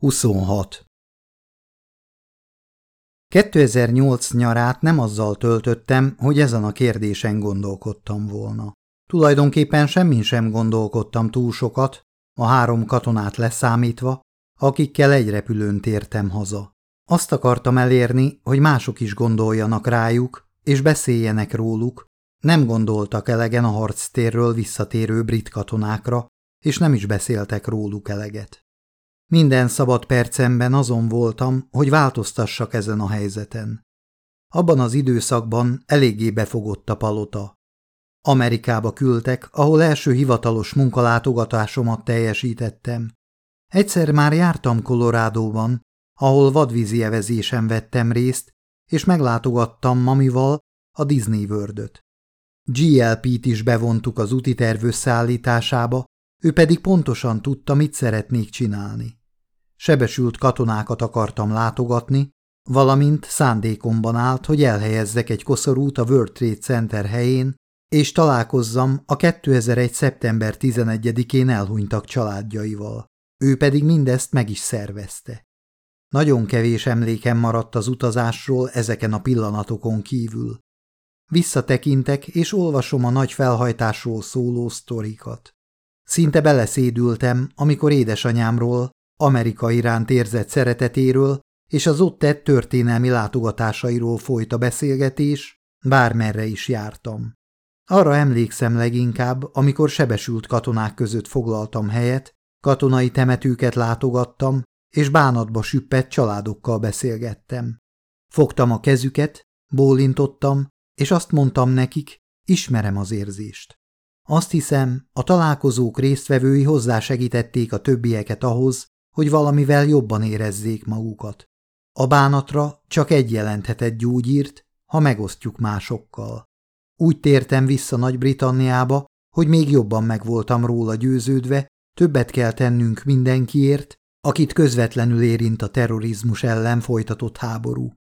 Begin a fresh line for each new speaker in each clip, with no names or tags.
26. 2008 nyarát nem azzal töltöttem, hogy ezen a kérdésen gondolkodtam volna. Tulajdonképpen semmin sem gondolkodtam túl sokat, a három katonát leszámítva, akikkel egy repülőn tértem haza. Azt akartam elérni, hogy mások is gondoljanak rájuk, és beszéljenek róluk, nem gondoltak elegen a harctérről visszatérő brit katonákra, és nem is beszéltek róluk eleget. Minden szabad percemben azon voltam, hogy változtassak ezen a helyzeten. Abban az időszakban eléggé befogott a palota. Amerikába küldtek, ahol első hivatalos munkalátogatásomat teljesítettem. Egyszer már jártam Kolorádóban, ahol vadvízi evezésen vettem részt, és meglátogattam mamival a Disney World-öt. GLP-t is bevontuk az úti terv összeállításába, ő pedig pontosan tudta, mit szeretnék csinálni. Sebesült katonákat akartam látogatni, valamint szándékomban állt, hogy elhelyezzek egy koszorút a World Trade Center helyén, és találkozzam a 2001. szeptember 11-én elhunytak családjaival. Ő pedig mindezt meg is szervezte. Nagyon kevés emlékem maradt az utazásról ezeken a pillanatokon kívül. Visszatekintek, és olvasom a nagy felhajtásról szóló sztorikat. Szinte beleszédültem, amikor édesanyámról, Amerika iránt érzett szeretetéről és az ott tett történelmi látogatásairól folyt a beszélgetés, bármerre is jártam. Arra emlékszem leginkább, amikor sebesült katonák között foglaltam helyet, katonai temetőket látogattam, és bánatba süppett családokkal beszélgettem. Fogtam a kezüket, bólintottam, és azt mondtam nekik, ismerem az érzést. Azt hiszem, a találkozók résztvevői hozzásegítették a többieket ahhoz, hogy valamivel jobban érezzék magukat. A bánatra csak egy jelenthetett gyógyírt, ha megosztjuk másokkal. Úgy tértem vissza Nagy-Britanniába, hogy még jobban megvoltam róla győződve, többet kell tennünk mindenkiért, akit közvetlenül érint a terrorizmus ellen folytatott háború.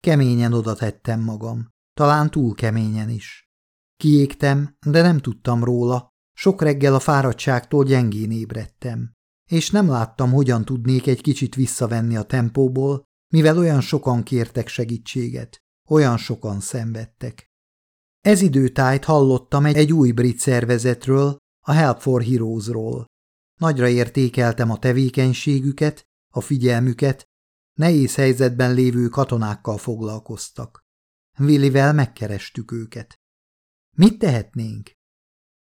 Keményen oda tettem magam, talán túl keményen is. Kiégtem, de nem tudtam róla, sok reggel a fáradtságtól gyengén ébredtem és nem láttam, hogyan tudnék egy kicsit visszavenni a tempóból, mivel olyan sokan kértek segítséget, olyan sokan szenvedtek. Ez időtájt hallottam egy, egy új brit szervezetről, a Help for Heroes-ról. Nagyra értékeltem a tevékenységüket, a figyelmüket, nehéz helyzetben lévő katonákkal foglalkoztak. Willivel megkerestük őket. Mit tehetnénk?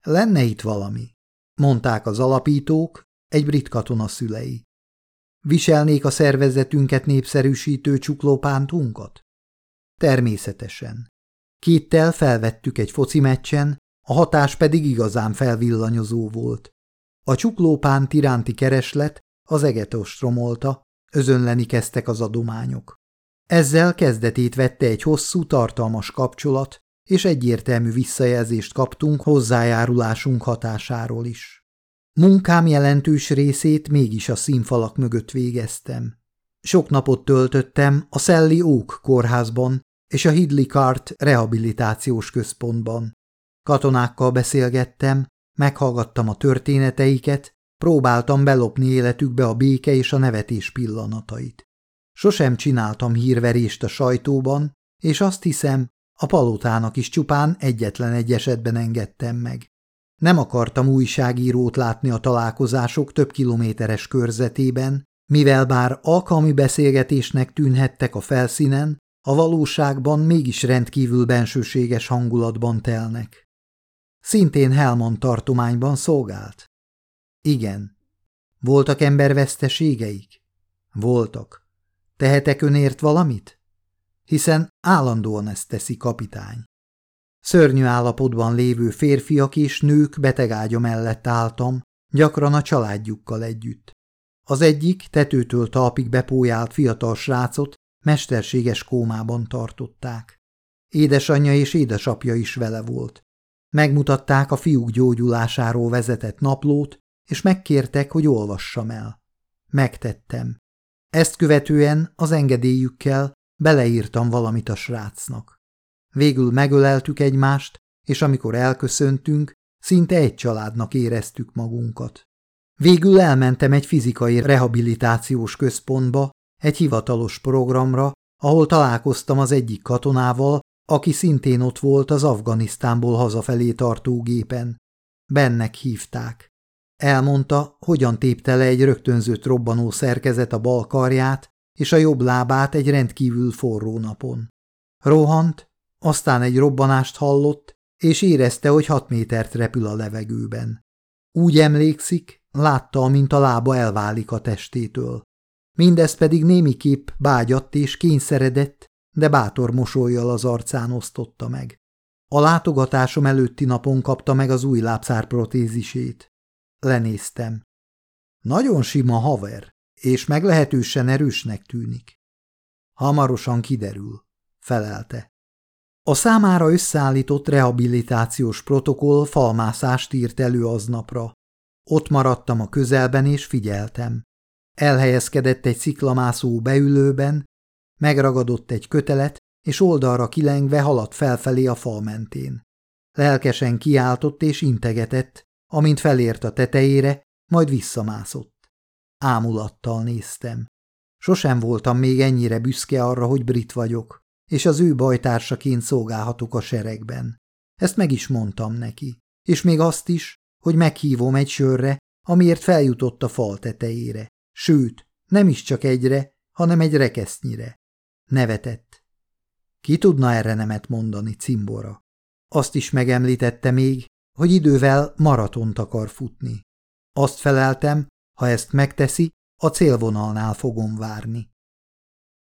Lenne itt valami, mondták az alapítók, egy brit katona szülei. Viselnék a szervezetünket népszerűsítő csuklópántunkat? Természetesen. Kéttel felvettük egy foci meccsen, a hatás pedig igazán felvillanyozó volt. A csuklópánt iránti kereslet az eget ostromolta, özönleni kezdtek az adományok. Ezzel kezdetét vette egy hosszú, tartalmas kapcsolat, és egyértelmű visszajelzést kaptunk hozzájárulásunk hatásáról is. Munkám jelentős részét mégis a színfalak mögött végeztem. Sok napot töltöttem a Szelli Oak kórházban és a Hidley Cart rehabilitációs központban. Katonákkal beszélgettem, meghallgattam a történeteiket, próbáltam belopni életükbe a béke és a nevetés pillanatait. Sosem csináltam hírverést a sajtóban, és azt hiszem, a palotának is csupán egyetlen egy esetben engedtem meg. Nem akartam újságírót látni a találkozások több kilométeres körzetében, mivel bár alkalmi beszélgetésnek tűnhettek a felszínen, a valóságban mégis rendkívül bensőséges hangulatban telnek. Szintén Helmond tartományban szolgált? Igen. Voltak emberveszteségeik? Voltak. Tehetek önért valamit? Hiszen állandóan ezt teszi kapitány. Szörnyű állapotban lévő férfiak és nők betegágya mellett álltam, gyakran a családjukkal együtt. Az egyik tetőtől talpig bepójált fiatal srácot mesterséges kómában tartották. Édesanyja és édesapja is vele volt. Megmutatták a fiúk gyógyulásáról vezetett naplót, és megkértek, hogy olvassam el. Megtettem. Ezt követően az engedélyükkel beleírtam valamit a srácnak. Végül megöleltük egymást, és amikor elköszöntünk, szinte egy családnak éreztük magunkat. Végül elmentem egy fizikai rehabilitációs központba, egy hivatalos programra, ahol találkoztam az egyik katonával, aki szintén ott volt az Afganisztánból hazafelé tartó gépen. Bennek hívták. Elmondta, hogyan tépte le egy rögtönzött robbanó szerkezet a bal karját és a jobb lábát egy rendkívül forró napon. Rohant, aztán egy robbanást hallott, és érezte, hogy hat métert repül a levegőben. Úgy emlékszik, látta, mint a lába elválik a testétől. Mindez pedig némiképp bágyadt és kényszeredett, de bátor mosolyjal az arcán osztotta meg. A látogatásom előtti napon kapta meg az új lábszár protézisét. Lenéztem. Nagyon sima haver, és meglehetősen erősnek tűnik. Hamarosan kiderül, felelte. A számára összeállított rehabilitációs protokoll falmászást írt elő aznapra. Ott maradtam a közelben és figyeltem. Elhelyezkedett egy sziklamászó beülőben, megragadott egy kötelet, és oldalra kilengve haladt felfelé a fal mentén. Lelkesen kiáltott és integetett, amint felért a tetejére, majd visszamászott. Ámulattal néztem. Sosem voltam még ennyire büszke arra, hogy brit vagyok, és az ő bajtársaként szolgálhatok a seregben. Ezt meg is mondtam neki, és még azt is, hogy meghívom egy sörre, amiért feljutott a fal tetejére. Sőt, nem is csak egyre, hanem egy rekesznyire. Nevetett. Ki tudna erre nemet mondani, cimbora? Azt is megemlítette még, hogy idővel maratont akar futni. Azt feleltem, ha ezt megteszi, a célvonalnál fogom várni.